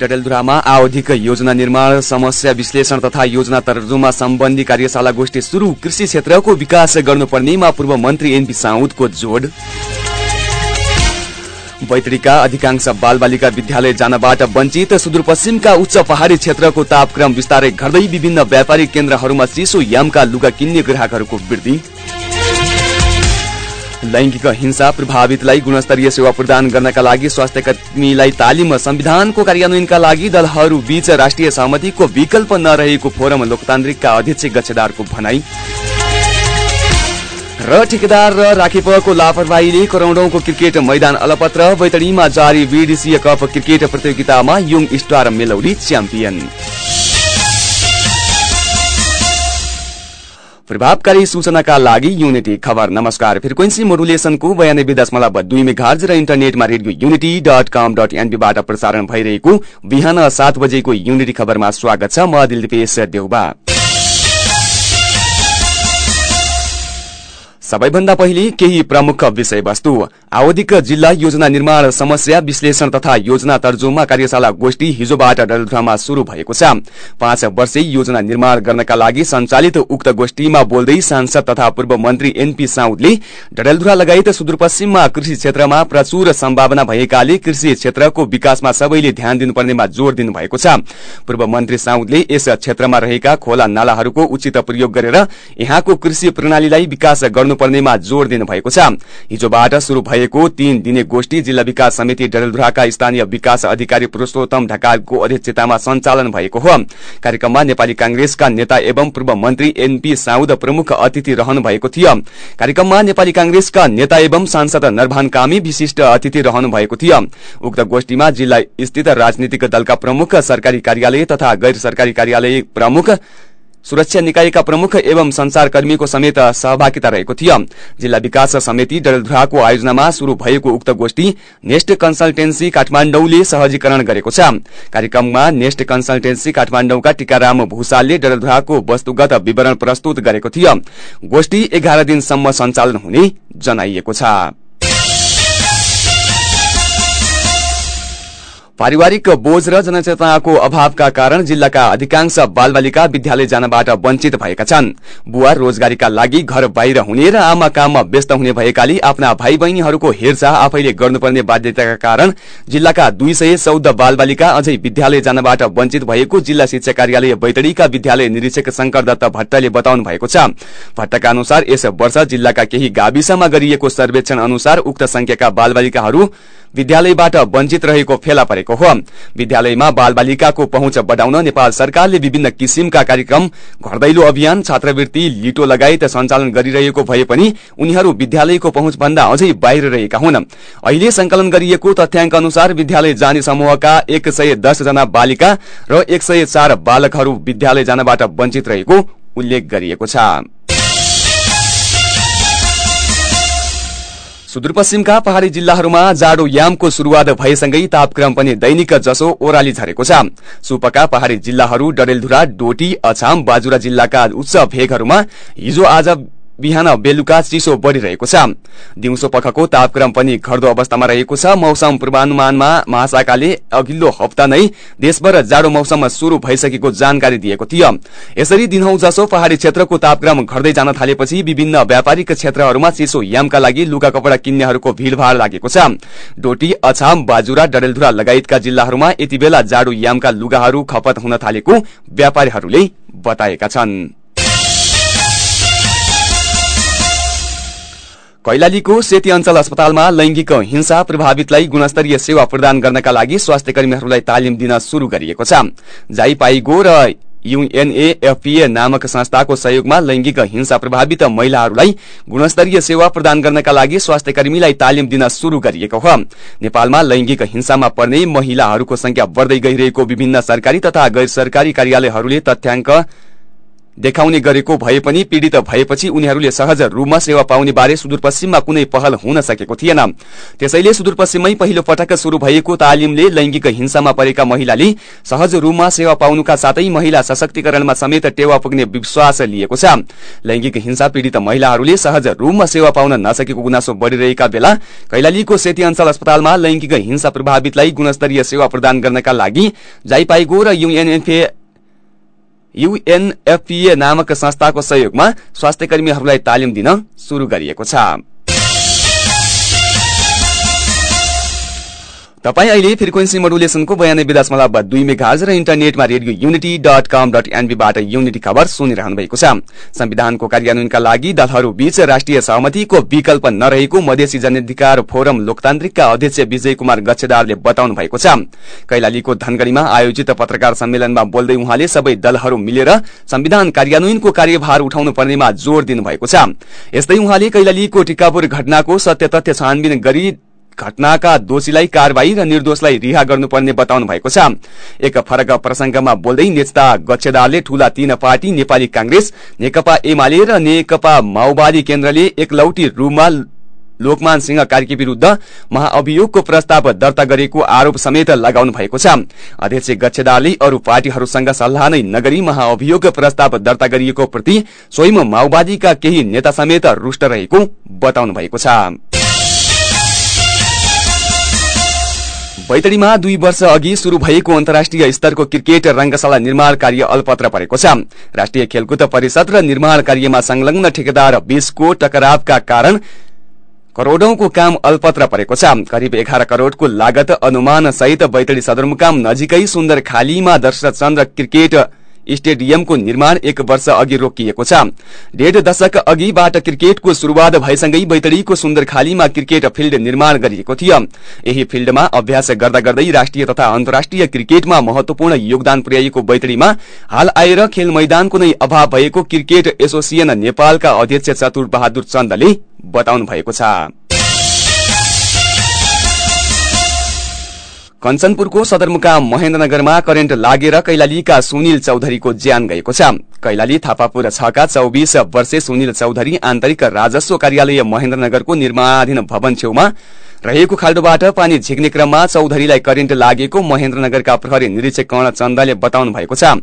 डडेलधुरामा आवधिक योजना निर्माण समस्या विश्लेषण तथा योजना तर्जुमा सम्बन्धी कार्यशाला गोष्ठी शुरू कृषि क्षेत्रको विकास गर्नुपर्नेमा पूर्व मन्त्री एनपी साउदको जोड। बैतडीका अधिकांश बालबालिका विद्यालय जानबाट वञ्चित सुदूरपश्चिमका उच्च पहाड़ी क्षेत्रको तापक्रम विस्तारै घट्दै विभिन्न व्यापारिक केन्द्रहरूमा चिसो यामका लुगा किन्ने ग्राहकहरूको वृद्धि। लैंगिक हिंसा प्रभावितलाई गुणस्तरीय सेवा प्रदान गर्नका लागि स्वास्थ्य कर्मीलाई तालिम संविधानको कार्यान्वयनका लागि दलहरू बीच राष्ट्रिय सहमतिको विकल्प नरहेको फोरम लोकतान्त्रिकका अध्यक्ष गच्छेदारको भनाई। र ठेकेदार र राखेपको लापरवाहीले करोडौंको क्रिकेट मैदान अलपत्र बैतडीमा जारी बीडीसीए कप क्रिकेट प्रतियोगितामा युङ स्टार मेलौडी च्याम्पियन। प्रभावकारी सूचनाका लागि युनिटी खबर। नमस्कार। फ्रिक्वेन्सी मोडुलेसनको बयानब्बे दशमलव दुई मेघार्ज र इन्टरनेटमा radio Unity dot com dot एनपीबाट प्रसारण भइरहेको बिहान सात बजेको युनिटी खबरमा स्वागत छ। म दिलपेश देउबा। सबैभन्दा पहिले केही प्रमुख विषयवस्तु आवधिक जिल्ला योजना निर्माण समस्या विश्लेषण तथा योजना तर्जुमा कार्यशाला गोष्ठी हिजोबाट डडेलधुरामा शुरू भएको छ। पाँच वर्षे योजना निर्माण गर्नका लागि सञ्चालित उक्त गोष्ठीमा बोल्दै सांसद तथा पूर्व मन्त्री एनपी साउदले डडेलधुरा लगायत सुदूरपश्चिममा कृषि क्षेत्रमा प्रचुर सम्भावना भएकाले कृषि क्षेत्रको विकासमा सबैले ध्यान दिनुपर्नेमा जोड़ दिनुभएको छ। पूर्व मन्त्री साउदले यस क्षेत्रमा रहेका खोला नालाहरूको उचित प्रयोग गरेर यहाँको कृषि प्रणालीलाई विकास गर्नुपर्नेमा जोड़ दिनुभएको छ। हिजोबाट शुरू भएको तीन दिने गोष्ठी जिल्ला विकास समिति डडेलधुराका स्थानीय विकास अधिकारी पुरूषोत्तम ढकालको अध्यक्षतामा सञ्चालन भएको हो। कार्यक्रममा नेपाली कांग्रेसका नेता एवं पूर्व मन्त्री एनपी साउद प्रमुख अतिथि रहनु भएको थियो। कार्यक्रममा नेपाली कांग्रेसका नेता एवं सांसद नरभान कामी विशिष्ट अतिथि रहनु भएको थियो। उक्त गोष्ठीमा जिल्ला स्थित राजनीतिक दलका प्रमुख सरकारी कार्यालय तथा गैर सरकारी कार्यालय प्रमुख सुरक्षा निकायका प्रमुख एवं संचारकर्मीको समेत सहभागिता रहेको थियो। जिल्ला विकास समिति डडेलधुराको आयोजनामा शुरू भएको उक्त गोष्ठी नेस्ट कन्सल्टेन्सी काठमाडौँले सहजीकरण गरेको छ। कार्यक्रममा नेस्ट कन्सल्टेन्सी काठमाडौँका टीकाराम भूषालले डडेलधुराको वस्तुगत विवरण प्रस्तुत गरेको थियो। गोष्ठी एघार दिनसम्म सञ्चालन हुने जनाइएको छ। पारिवारिक बोझ र जनचेतनाको अभावका कारण जिल्लाका अधिकांश बालबालिका विद्यालय जानबाट वञ्चित भएका छन्। बुवा रोजगारीका लागि घर बाहिर हुने र आमा काममा व्यस्त हुने भएकाले आफ्ना भाइ बहिनीहरूको हेरचाह आफैले गर्नुपर्ने बाध्यताका कारण जिल्लाका दुई सय चौध बालबालिका अझै विद्यालय जानबाट वञ्चित भएको जिल्ला शिक्षा कार्यालय बैतडीका विद्यालय निरीक्षक शंकर दत्त भट्टले बताउनु भएको छ। भट्टका अनुसार यस वर्ष जिल्लाका केही गाविसमा गरिएको सर्वेक्षण अनुसार उक्त संख्याका बालबालिकाहरू विद्यालयबाट वञ्चित रहेको फेला परेको हो। विद्यालयमा बालबालिकाको पहुँच बढ़ाउन नेपाल सरकारले विभिन्न किसिमका कार्यक्रम घरदैलो अभियान छात्रवृत्ति लिटो लगायत सञ्चालन गरिरहेको भए पनि उनीहरू विद्यालयको पहुँच भन्दा अझै बाहिर रहेका हुन्। अहिले संकलन गरिएको तथ्याङ्क अनुसार विद्यालय जाने समूहका एक सय जना बालिका र एक सय चार बालकहरू विद्यालय जानबाट वञ्चित रहेको उल्लेख गरिएको छ। सुदूरपश्चिमका पहाड़ी जिल्लाहरूमा जाडो यामको शुरूआत भएसँगै तापक्रम पनि दैनिक जसो ओह्राली झरेको छ। सुपका पहाड़ी जिल्लाहरू डडेलधुरा डोटी अछाम बाजुरा जिल्लाका उच्च भेगहरूमा हिजो आज बिहान बेलुका चिसो बढ़िरहेको छ। दिउँसो पखको तापक्रम पनि घट्दो अवस्थामा रहेको छ। मौसम पूर्वानुमानमा महाशाखाले अघिल्लो हप्ता नै देशभर जाडो मौसम शुरू भइसकेको जानकारी दिएको थियो। यसरी दिनहौ जसो पहाड़ी क्षेत्रको तापक्रम घट्दै जान थालेपछि विभिन्न व्यापारिक क्षेत्रहरूमा चिसो यामका लागि लुगा कपड़ा किन्नेहरूको भीड़भाड़ लागेको छ। डोटी अछाम बाजुरा डडेलधुरा लगायतका जिल्लाहरूमा यति बेला जाडो यामका लुगाहरू खपत हुन थालेको व्यापारीहरूले बताएका छन्। कैलालीको सेती अञ्चल अस्पतालमा लैंगिक हिंसा प्रभावितलाई गुणस्तरीय सेवा प्रदान गर्नका लागि स्वास्थ्य कर्मीहरूलाई तालिम दिन शुरू गरिएको छ। जाइपाइगो र युएनएफपीए नामक संस्थाको सहयोगमा लैंगिक हिंसा प्रभावित महिलाहरूलाई गुणस्तरीय सेवा प्रदान गर्नका लागि स्वास्थ्य कर्मीलाई तालिम दिन शुरू गरिएको हो। नेपालमा लैंगिक हिंसामा पर्ने महिलाहरूको संख्या बढ़दै गइरहेको विभिन्न सरकारी तथा गैर सरकारी कार्यालयहरूले तथ्याङ्क देखाउने गरेको भए पनि पीड़ित भएपछि उनीहरूले सहज रूपमा सेवा पाउने बारे सुदूरपश्चिममा कुनै पहल हुन सकेको थिएन। त्यसैले सुदूरपश्चिममै पहिलो पटक शुरू भएको तालिमले लैंगिक हिंसामा परेका महिलाले सहज रूपमा सेवा पाउनुका साथै महिला सशक्तिकरणमा समेत टेवा पुग्ने विश्वास लिएको छ। लैंगिक हिंसा पीड़ित महिलाहरूले सहज रूपमा सेवा पाउन नसकेको गुनासो बढ़िरहेका बेला कैलालीको सेती अञ्चल अस्पतालमा लैंगिक हिंसा प्रभावितलाई गुणस्तरीय सेवा प्रदान गर्नका लागि जाइपाइगो र युएनएफए युएनएफपीए नामक संस्थाको सहयोगमा स्वास्थ्य कर्मीहरूलाई तालिम दिन शुरू गरिएको छ। तपाईँ अहिले फ्रिक्वेन्सी मोडुलेसनको बयानब्बे दशमलव दुई मेघाज र इन्टरनेटमा radio unity dot com dot एनबीबाट unity खबर सुनिरहनु भएको छ। संविधानको कार्यान्वयनका लागि दलहरू बीच राष्ट्रिय सहमतिको विकल्प नरहेको मधेसी जनाधिकार फोरम लोकतान्त्रिकका अध्यक्ष विजय कुमार गच्छेदारले बताउनु भएको छ। कैलालीको धनगढ़ीमा आयोजित पत्रकार सम्मेलनमा बोल्दै उहाँले सबै दलहरू मिलेर संविधान कार्यान्वयनको कार्यभार उठाउनु पर्नेमा जोड़ दिनुभएको छ। यस्तै उहाँले कैलालीको टिकापुर घटनाको सत्य तथ्य छानबिन गरी घटनाका दोषीलाई कारवाही र निर्दोषलाई रिहा गर्नुपर्ने बताउनु भएको छ। एक फरक प्रसंगमा बोल्दै नेता गच्छेदारले ठूला तीन पार्टी नेपाली कांग्रेस नेकपा एमाले र नेकपा माओवादी केन्द्रले एकलौटी रूपमा लोकमान सिंह कार्की विरूद्ध महाअभियोगको प्रस्ताव दर्ता गरेको आरोप समेत लगाउनु भएको छ। अध्यक्ष गच्छेदारले अरू पार्टीहरूसँग सल्लाह नै नगरी महाअभियोग प्रस्ताव दर्ता गरिएको प्रति स्वयं माओवादीका केही नेता समेत रुष्ट रहेको बताउनु भएको छ। बैतडीमा दुई वर्ष अघि शुरू भएको अन्तर्राष्ट्रिय स्तरको क्रिकेट रंगशाला निर्माण कार्य अल्पत्र परेको छ। राष्ट्रिय खेलकुद परिषद र निर्माण कार्यमा संलग्न ठेकेदार बीचको टकरावका कारण करोड़ौंको काम अल्पत्र परेको छ। करिब एघार करोड़को लागत अनुमान सहित बैतडी सदरमुकाम नजिकै सुन्दर खालीमा दर्शचन्द्र क्रिकेट स्टेडियमको निर्माण एक वर्ष अघि रोकिएको छ। डेढ दशक अघिबाट क्रिकेटको शुरूआत भएसँगै बैतडीको सुन्दरखालीमा क्रिकेट फिल्ड निर्माण गरिएको थियो। यही फिल्डमा अभ्यास गर्दा गर्दै राष्ट्रिय तथा अन्तर्राष्ट्रिय क्रिकेटमा महत्वपूर्ण योगदान पुर्याएको बैतडीमा हाल आएर खेल मैदानको नै अभाव भएको क्रिकेट एसोसिएसन नेपालका अध्यक्ष चतुर बहादुर चन्दले बताउनु भएको छ। कञ्चनपुरको सदरमुकाम महेन्द्रनगरमा करेन्ट लागेर कैलालीका सुनिल चौधरीको ज्यान गएको छ। कैलाली थापापुर छका चौबिस वर्षे सुनिल चौधरी आन्तरिक राजस्व कार्यालय महेन्द्रनगरको निर्माणाधीन भवन छेउमा रहेको खाल्डोबाट पानी झिक्ने क्रममा चौधरीलाई करेन्ट लागेको महेन्द्रनगरका प्रहरी निरीक्षक कर्ण चन्दले बताउनु भएको छ।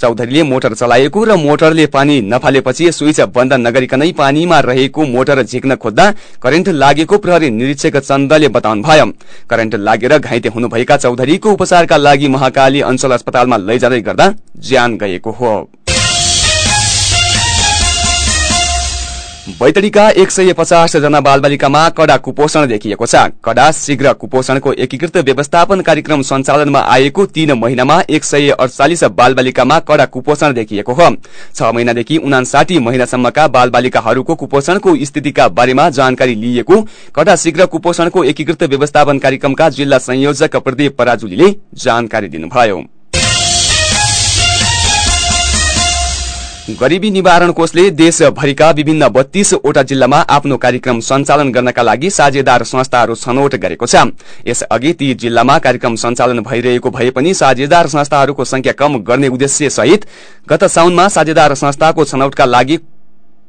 चौधरीले मोटर चलाएको र मोटरले पानी नफालेपछि स्विच बन्द नगरिकनै पानीमा रहेको मोटर झिक्न खोज्दा करेन्ट लागेको प्रहरी निरीक्षक चन्दले बताउनुभयो। करेन्ट लागेर घाइते हुनुभएका चौधरीको उपचारका लागि महाकाली अञ्चल अस्पतालमा लैजाँदै गर्दा ज्यान गएको हो। बैतडीका एक सय पचास जना बालबालिकामा कडा कुपोषण देखिएको छ। कडा शीघ्र कुपोषणको एकीकृत व्यवस्थापन कार्यक्रम सञ्चालनमा आएको तीन महिनामा एक सय अडचालिस बालबालिकामा कडा कुपोषण देखिएको हो। छ महिनादेखि उनासाठी महिनासम्मका बालबालिकाहरूको कुपोषणको स्थितिका बारेमा जानकारी लिइएको कडा शीघ्र कुपोषणको एकीकृत व्यवस्थापन कार्यक्रमका जिल्ला संयोजक प्रदीप पराजुलीले जानकारी दिनुभयो। गरीबी निवारण कोषले देशभरिका विभिन्न बत्तीसवटा जिल्लामा आफ्नो कार्यक्रम सञ्चालन गर्नका लागि साझेदार संस्थाहरू छनौट गरेको छ। यसअघि ती जिल्लामा कार्यक्रम सञ्चालन भइरहेको भए पनि साझेदार संस्थाहरूको संख्या कम गर्ने उद्देश्य सहित गत साउनमा साझेदार संस्थाको छनौटका लागि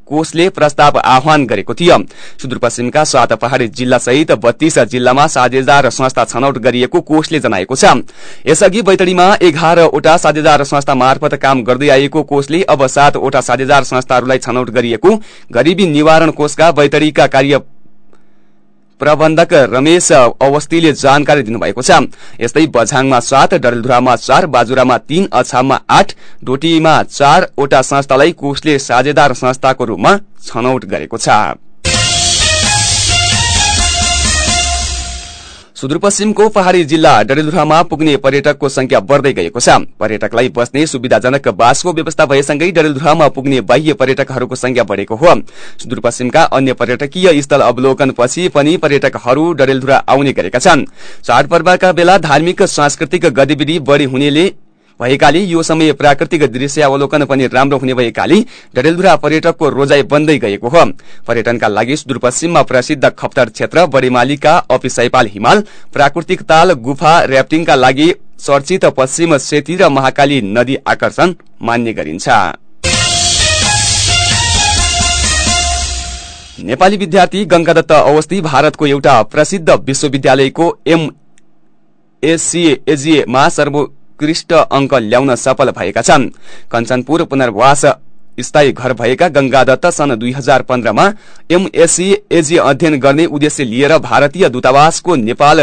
कोषले प्रस्ताव आह्वान गरेको थियो। सुदूरपश्चिमका सात पहाड़ी जिल्ला सहित बत्तीस जिल्लामा साझेदार संस्था छनौट गरिएको कोषले जनाएको छ। यसअघि बैतडीमा एघारवटा साझेदार संस्था मार्फत काम गर्दै आएको कोषले अब सातवटा साझेदार संस्थाहरूलाई छनौट गरिएको गरीबी निवारण कोषका बैतडीका कार्य प्रबन्धक रमेश अवस्थीले जानकारी दिनुभएको छ। यस्तै बझाङमा सात डरेलधुरामा चार बाजुरामा तीन अछाममा आठ डोटीमा चारवटा संस्थालाई कोषले साझेदार संस्थाको रूपमा छनौट गरेको छ। सुदूरपश्चिमको पहाड़ी जिल्ला डरेलधुरामा पुग्ने पर्यटकको संख्या बढ़दै गएको छ। पर्यटकलाई बस्ने सुविधाजनक बासको व्यवस्था भएसँगै डरेलधुरामा पुग्ने बाह्य पर्यटकहरूको संख्या बढ़ेको हो। सुदूरपश्चिमका अन्य पर्यटकीय स्थल अवलोकनपछि पनि पर्यटकहरू डरेलधुरा आउने गरेका छन्। चाडपर्वका बेला धार्मिक सांस्कृतिक गतिविधि बढ़ी हुनेले भएकाले यो समय प्राकृतिक दृश्य अवलोकन पनि राम्रो हुने भएकाले डडेलधुरा पर्यटकको रोजाई बन्दै गएको हो। पर्यटनका लागि सुदूरपश्चिममा प्रसिद्ध खप्तर क्षेत्र बडेमालीका अपिसैपाल हिमाल प्राकृतिक ताल गुफा ऱ्याफ्टिङका लागि चर्चित पश्चिम सेती र महाकाली नदी आकर्षण मान्ने गरिन्छ। नेपाली विद्यार्थी गंगादत्त अवस्थी भारतको एउटा प्रसिद्ध विश्वविद्यालयको एमएससीएजीएमा सर्वोच्च सर्वोत्कृष्ट अंक ल्याउन सफल भएका छन्। कञ्चनपुर पुनर्वास स्थायी घर भएका गंगादत्त सन् दुई हजार पन्ध्रमा एमएससी एजी अध्ययन गर्ने उद्देश्य लिएर भारतीय दूतावासको नेपाल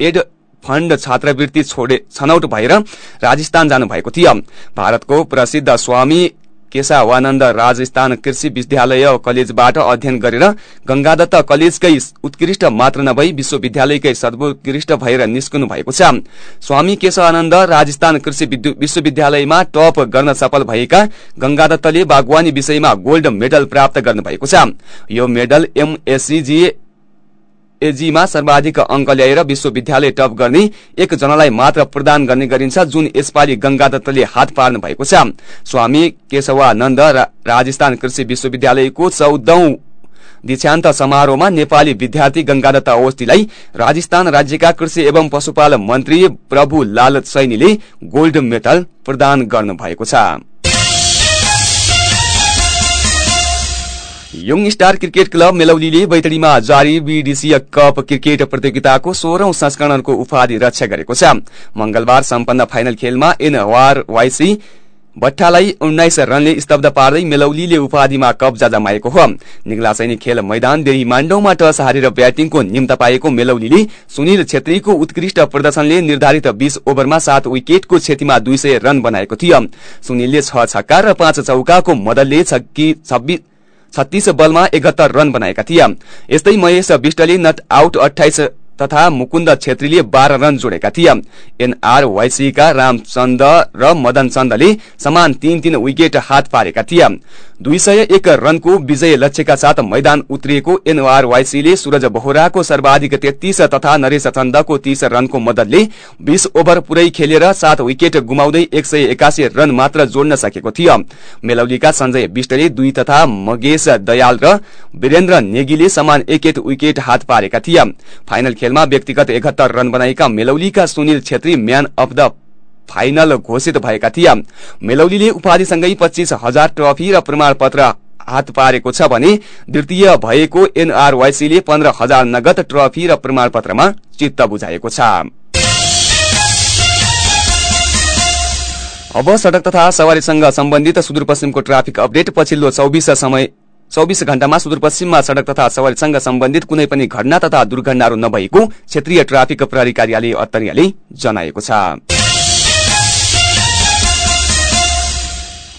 एड फण्ड छात्रवृत्ति छोडे छनौट भएर राजस्थान जानुभएको थियो। भारतको प्रसिद्ध स्वामी केशावानन्द राजस्थान कृषि विद्यालय कलेजबाट अध्ययन गरेर गंगादत्त कलेजकै उत्कृष्ट मात्र नभई विश्वविद्यालयकै सर्वोत्कृष्ट भएर निस्कनु भएको छ। स्वामी केशवानन्द राजस्थान कृषि विश्वविद्यालयमा टप गर्न सफल भएका गंगादत्तले बागवानी विषयमा गोल्ड मेडल प्राप्त गर्नुभएको छ। यो मेडल एमएससीजी एजीमा सर्वाधिक अंक ल्याएर विश्वविद्यालय टप गर्ने एकजनालाई मात्र प्रदान गर्ने गरिन्छ जुन यसपालि गंगादत्तले हात पार्नु भएको छ। स्वामी केशवानन्द राजस्थान कृषि विश्वविद्यालयको चौधौं दीक्षान्त समारोहमा नेपाली विद्यार्थी गंगादत्त अवस्थीलाई राजस्थान राज्यका कृषि एवं पशुपालन मन्त्री प्रभु लाल सैनीले गोल्ड मेडल प्रदान गर्नुभएको छ। यङ स्टार क्रिकेट क्लब मेलौलीले बैतडीमा जारी बीडीसीए कप क्रिकेट प्रतियोगिताको सोह्रौं संस्करणको उपाधि रक्षा गरेको छ। मंगलबार सम्पन्न फाइनल खेलमा एनआर वाइसी भट्टालाई उन्नाइस रनले स्तब्ध पार्दै मेलौलीले उपाधिमा कब्जा जमाएको हो। निगला सैनिक खेल मैदान देही माण्डौमा टस हारेर ब्याटिङको निम्त पाएको मेलौलीले सुनिल छेत्रीको उत्कृष्ट प्रदर्शनले निर्धारित बीस ओभरमा सात विकेटको क्षतिमा दुई रन बनाएको थियो। सुनिलले छ छक्का र पाँच चौकाको मदलले छब्बीस छत्तीस बलमा एघत्तर रन बनाएका थिए। यस्तै महेश विष्टले नट आउट अठाइस तथा मुकुन्द छेत्रीले बाह्र रन जोडेका थिए। एनआरवाईसीका रामचन्द र मदन चन्दले समान तीन तीन विकेट हात पारेका थिए। दुई सय एक रनको विजय लक्ष्यका साथ मैदान उत्रिएको एनआरवाईसीले सूरज बोहराको सर्वाधिक तेत्तीस तथा नरेश चन्दको तीस रनको मदतले बीस ओभर पुरै खेलेर सात विकेट गुमाउँदै एक सय एकासी रन मात्र जोड्न सकेको थियो। मेलौलीका सञ्जय विष्टले दुई तथा मगेश दयाल र वीरेन्द्र नेगीले समान एक विकेट हात पारेका थिए। फाइनल खेलमा व्यक्तिगत एकहत्तर रन बनाएका मेलौलीका Sunil Chhetri man of the final घोषित भएका थिए। मेलौलीले उपाधिसँगै पच्चीस हजार ट्रफी र प्रमाणपत्र हात पारेको छ भने द्वितीय भएको एनआरवाईसीले पन्ध्र हजार नगद ट्रफी र प्रमाणपत्रमा चित्त बुझाएको छ। अब सड़क तथा सवारीसँग सम्बन्धित सुदूरपश्चिमको ट्राफिक अपडेट। पछिल्लो चौबिस समय चौबिस घण्टामा सुदूरपश्चिममा सड़क तथा सवारीसँग सम्बन्धित कुनै पनि घटना तथा दुर्घटनाहरू नभएको क्षेत्रीय ट्राफिक प्रहरी कार्यालय अत्तरियाले जनाएको छ।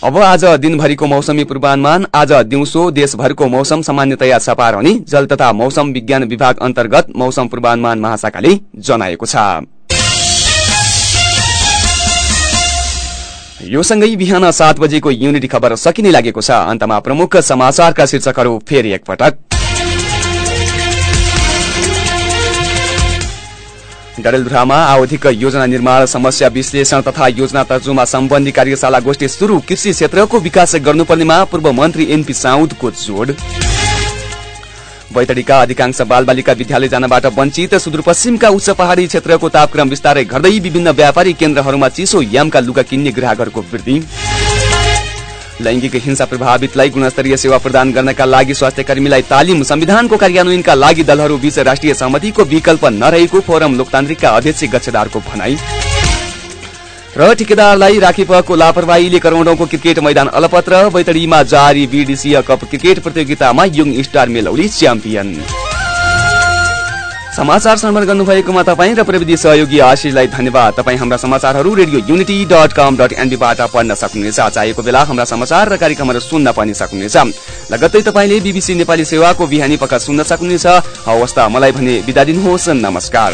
अब आज दिनभरिको मौसमी पूर्वानुमान आज दिउँसो देशभरको मौसम सामान्यतया सफा रहने जल तथा मौसम विज्ञान विभाग अन्तर्गत मौसम पूर्वानुमान महाशाखाले जनाएको छ। यो सँगै बिहान सात बजेको युनिटी खबर सकिने लागेको छ। अन्तमा प्रमुख समाचारका शीर्षकहरू फेरि एकपटक। डडेलधुरामा आवधिक योजना निर्माण समस्या विश्लेषण तथा योजना तर्जुमा सम्बन्धी कार्यशाला गोष्ठी शुरू कृषि क्षेत्रको विकास गर्नुपर्नेमा पूर्व मन्त्री एनपी साउदको जोड। बैतडीका अधिकांश बालबालिका विद्यालय जानबाट वञ्चित सुदूरपश्चिमका उच्च पहाड़ी क्षेत्रको तापक्रम विस्तारै घट्दै विभिन्न व्यापारी केन्द्रहरूमा चिसो यामका लुगा किन्ने ग्राहकहरूको वृद्धि। लैंगिक हिंसा प्रभावितलाई गुणस्तरीय सेवा प्रदान गर्नका लागि स्वास्थ्य कर्मीलाई तालिम संविधानको कार्यान्वयनका लागि दलहरू बीच राष्ट्रिय सहमतिको विकल्प नरहेको फोरम लोकतान्त्रिकका अध्यक्ष गच्छदारको भनाई। र ठेकेदारलाई राखिपको लापरवाहीले करोड़ौंको क्रिकेट मैदान अलपत्र बैतडीमा जारी बीडीसीए कप क्रिकेट प्रतियोगितामा युङ स्टार मेलौली च्याम्पियन। समाचार श्रवण गर्नुभएकोमा तपाईँ र प्रविधि सहयोगी आशिषलाई धन्यवाद। तपाईँ हाम्रा समाचारहरू radio Unity dot com dot एनडीबाट पढ्न सक्नुहुनेछ। चाहेको बेला हाम्रा समाचार र कार्यक्रमहरू सुन्न पनि सक्नुहुनेछ। लगत्तै तपाईँले बीबीसी नेपाली सेवाको बिहानी पख सुन्न सक्नुहुनेछ। हवस् मलाई भने बिदा दिनुहोस्। नमस्कार।